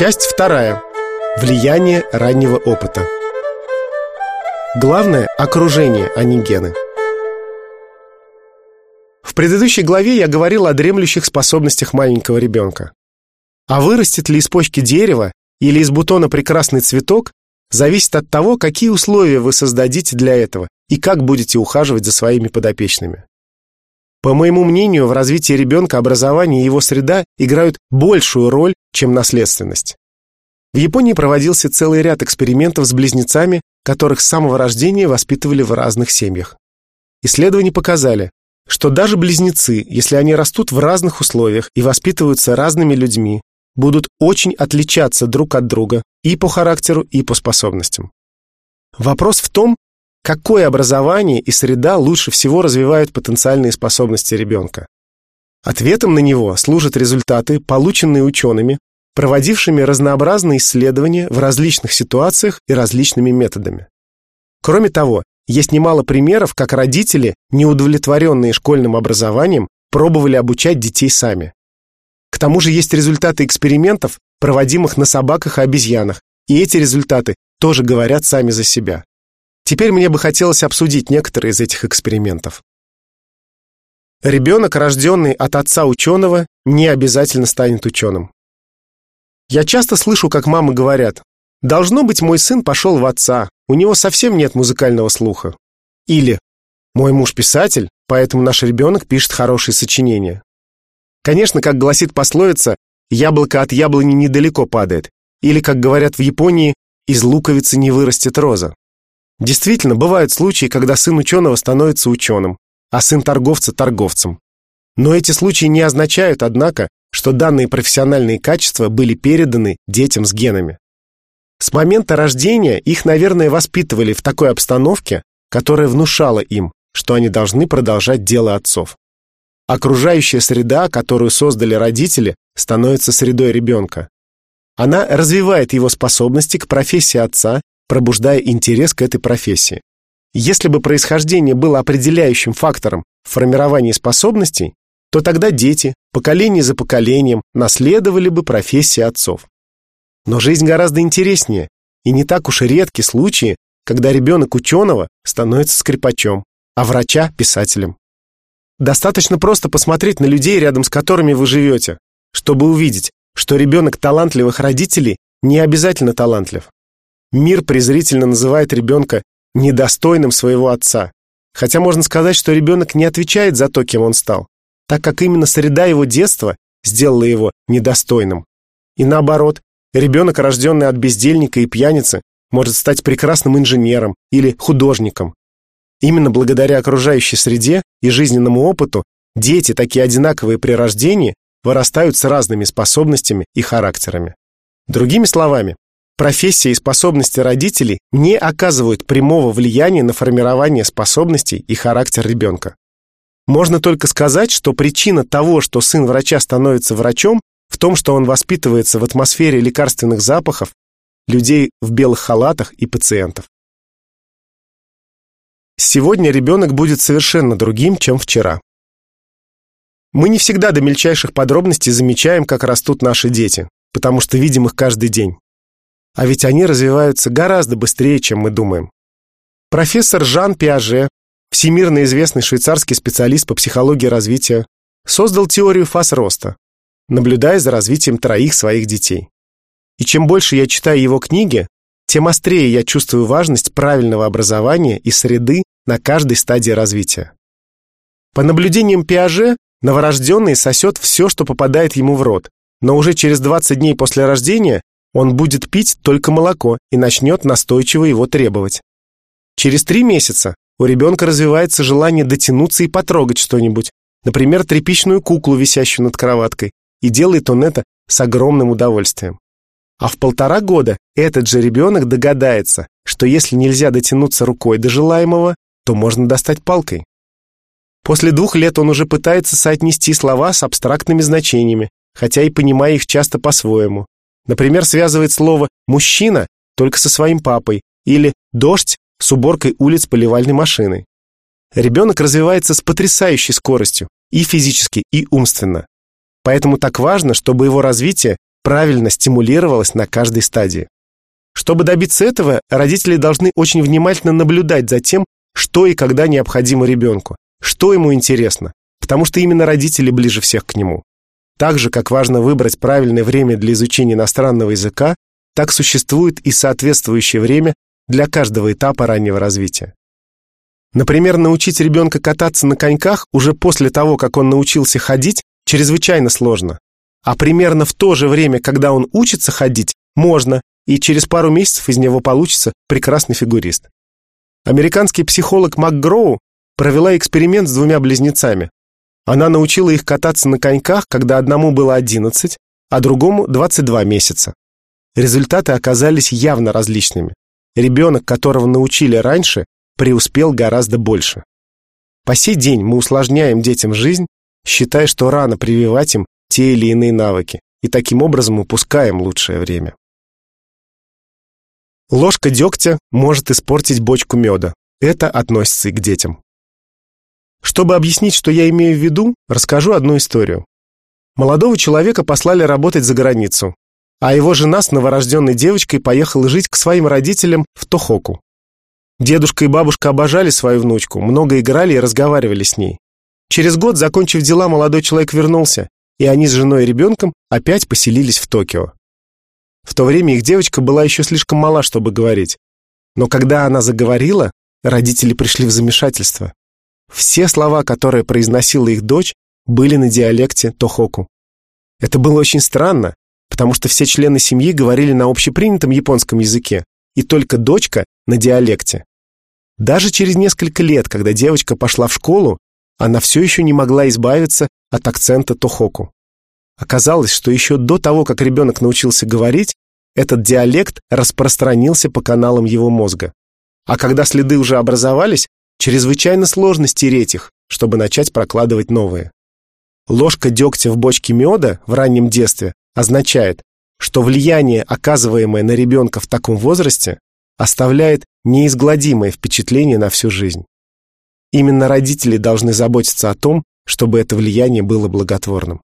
Часть вторая. Влияние раннего опыта. Главное – окружение, а не гены. В предыдущей главе я говорил о дремлющих способностях маленького ребенка. А вырастет ли из почки дерево или из бутона прекрасный цветок, зависит от того, какие условия вы создадите для этого и как будете ухаживать за своими подопечными. По моему мнению, в развитии ребенка образование и его среда играют большую роль, чем наследственность. В Японии проводился целый ряд экспериментов с близнецами, которых с самого рождения воспитывали в разных семьях. Исследования показали, что даже близнецы, если они растут в разных условиях и воспитываются разными людьми, будут очень отличаться друг от друга и по характеру, и по способностям. Вопрос в том, какое образование и среда лучше всего развивают потенциальные способности ребенка. Ответом на него служат результаты, полученные учеными, проводившими разнообразные исследования в различных ситуациях и различными методами. Кроме того, есть немало примеров, как родители, неудовлетворенные школьным образованием, пробовали обучать детей сами. К тому же есть результаты экспериментов, проводимых на собаках и обезьянах, и эти результаты тоже говорят сами за себя. Теперь мне бы хотелось обсудить некоторые из этих экспериментов. Ребенок, рожденный от отца ученого, не обязательно станет ученым. Я часто слышу, как мамы говорят, «Должно быть, мой сын пошел в отца, у него совсем нет музыкального слуха». Или «Мой муж писатель, поэтому наш ребенок пишет хорошие сочинения». Конечно, как гласит пословица, яблоко от яблони недалеко падает. Или, как говорят в Японии, из луковицы не вырастет роза. Действительно, бывают случаи, когда сын ученого становится ученым, а сын торговца – торговцем. Но эти случаи не означают, однако, что данные профессиональные качества были переданы детям с генами. С момента рождения их, наверное, воспитывали в такой обстановке, которая внушала им, что они должны продолжать дело отцов. Окружающая среда, которую создали родители, становится средой ребенка. Она развивает его способности к профессии отца, пробуждая интерес к этой профессии. Если бы происхождение было определяющим фактором в формировании способностей, то тогда дети, поколение за поколением, наследовали бы профессии отцов. Но жизнь гораздо интереснее, и не так уж и редки случаи, когда ребенок ученого становится скрипачом, а врача – писателем. Достаточно просто посмотреть на людей, рядом с которыми вы живете, чтобы увидеть, что ребенок талантливых родителей не обязательно талантлив. Мир презрительно называет ребенка недостойным своего отца. Хотя можно сказать, что ребенок не отвечает за то, кем он стал, так как именно среда его детства сделала его недостойным. И наоборот, ребенок, рожденный от бездельника и пьяницы, может стать прекрасным инженером или художником, Именно благодаря окружающей среде и жизненному опыту дети, такие одинаковые при рождении, вырастают с разными способностями и характерами. Другими словами, профессия и способности родителей не оказывают прямого влияния на формирование способностей и характер ребенка. Можно только сказать, что причина того, что сын врача становится врачом, в том, что он воспитывается в атмосфере лекарственных запахов, людей в белых халатах и пациентов. Сегодня ребенок будет совершенно другим, чем вчера. Мы не всегда до мельчайших подробностей замечаем, как растут наши дети, потому что видим их каждый день. А ведь они развиваются гораздо быстрее, чем мы думаем. Профессор Жан Пиаже, всемирно известный швейцарский специалист по психологии развития, создал теорию фаз роста, наблюдая за развитием троих своих детей. И чем больше я читаю его книги, тем острее я чувствую важность правильного образования и среды на каждой стадии развития. По наблюдениям Пиаже, новорожденный сосет все, что попадает ему в рот, но уже через 20 дней после рождения он будет пить только молоко и начнет настойчиво его требовать. Через три месяца у ребенка развивается желание дотянуться и потрогать что-нибудь, например, тряпичную куклу, висящую над кроваткой, и делает он это с огромным удовольствием. А в полтора года этот же ребенок догадается, что если нельзя дотянуться рукой до желаемого, то можно достать палкой. После двух лет он уже пытается соотнести слова с абстрактными значениями, хотя и понимая их часто по-своему. Например, связывает слово «мужчина» только со своим папой или «дождь» с уборкой улиц поливальной машиной. Ребенок развивается с потрясающей скоростью и физически, и умственно. Поэтому так важно, чтобы его развитие правильно стимулировалось на каждой стадии. Чтобы добиться этого, родители должны очень внимательно наблюдать за тем, что и когда необходимо ребенку, что ему интересно, потому что именно родители ближе всех к нему. Так же, как важно выбрать правильное время для изучения иностранного языка, так существует и соответствующее время для каждого этапа раннего развития. Например, научить ребенка кататься на коньках уже после того, как он научился ходить, чрезвычайно сложно. А примерно в то же время, когда он учится ходить, можно, и через пару месяцев из него получится прекрасный фигурист. Американский психолог МакГроу провела эксперимент с двумя близнецами. Она научила их кататься на коньках, когда одному было 11, а другому 22 месяца. Результаты оказались явно различными. Ребенок, которого научили раньше, преуспел гораздо больше. По сей день мы усложняем детям жизнь, считая, что рано прививать им те или иные навыки, и таким образом упускаем лучшее время. Ложка дегтя может испортить бочку меда. Это относится и к детям. Чтобы объяснить, что я имею в виду, расскажу одну историю. Молодого человека послали работать за границу, а его жена с новорожденной девочкой поехала жить к своим родителям в Тохоку. Дедушка и бабушка обожали свою внучку, много играли и разговаривали с ней. Через год, закончив дела, молодой человек вернулся, и они с женой и ребенком опять поселились в Токио. В то время их девочка была еще слишком мала, чтобы говорить. Но когда она заговорила, родители пришли в замешательство. Все слова, которые произносила их дочь, были на диалекте Тохоку. Это было очень странно, потому что все члены семьи говорили на общепринятом японском языке, и только дочка на диалекте. Даже через несколько лет, когда девочка пошла в школу, она все еще не могла избавиться от акцента Тохоку. Оказалось, что еще до того, как ребенок научился говорить, этот диалект распространился по каналам его мозга. А когда следы уже образовались, чрезвычайно сложно стереть их, чтобы начать прокладывать новые. Ложка дегтя в бочке меда в раннем детстве означает, что влияние, оказываемое на ребенка в таком возрасте, оставляет неизгладимое впечатление на всю жизнь. Именно родители должны заботиться о том, чтобы это влияние было благотворным.